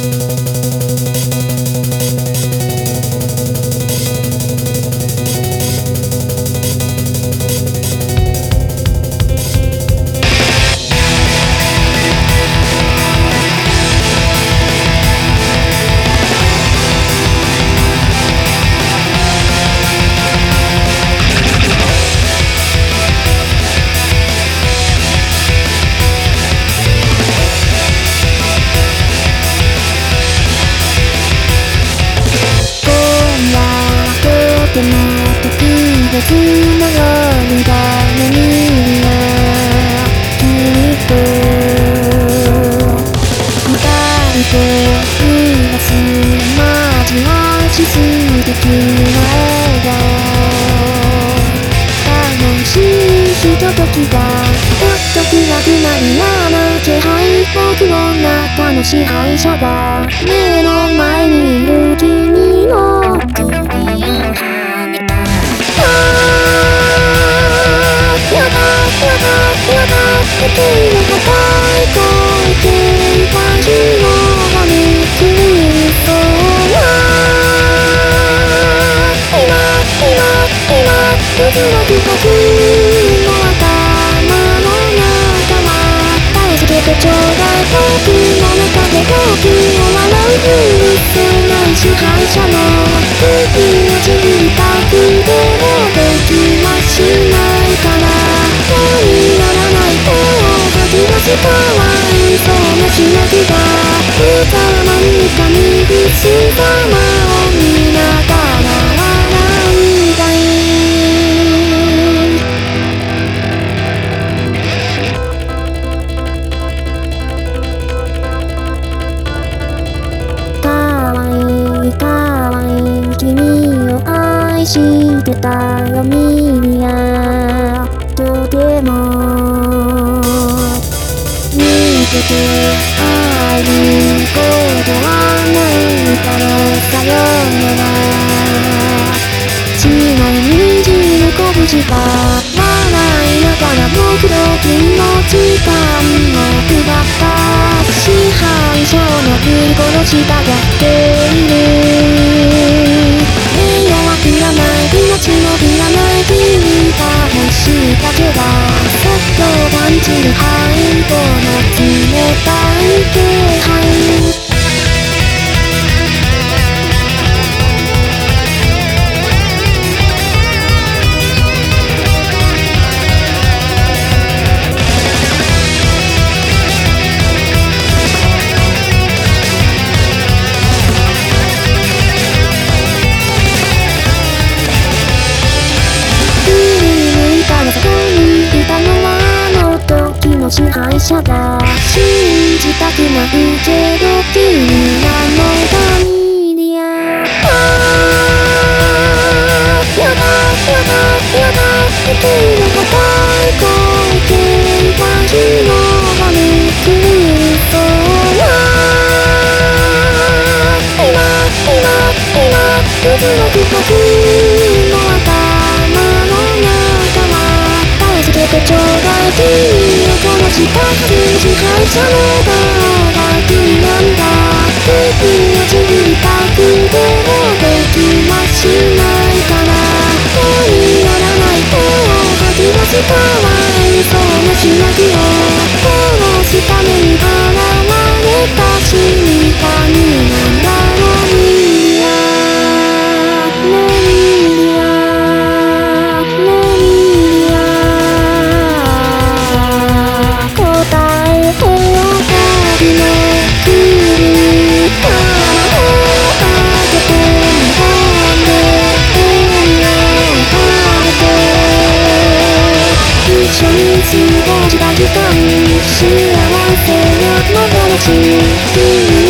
て々のように画面にはきっと二人で暮らす。街は地図的な笑顔楽しいひとときがふっと暗くなり嫌な気配僕の中の支配者が目の前にいる君今渦巻く僕の頭の中は大好きてちょうだい僕の中で僕を笑うふるせない支配者の首をちぎりたくてもできはしないからかわいそうなしなきが歌わぬかにしてたよミリアとても見て会えることはないだろうさよなら。違う虹の拳が笑いながら。僕の気の時間を奪った支配者の心従っているの支配者だ。信じたくないけど君らのファミリアあーやだやだやだ生きる高い声で感じのがめくるそうな今今今渦巻く僕のが君なんだ僕をちぎりたくてもできはしないから手にならない手を吐き出すかわいそうなしなきを殺すために現れた死神なんだ時間幸せな幻君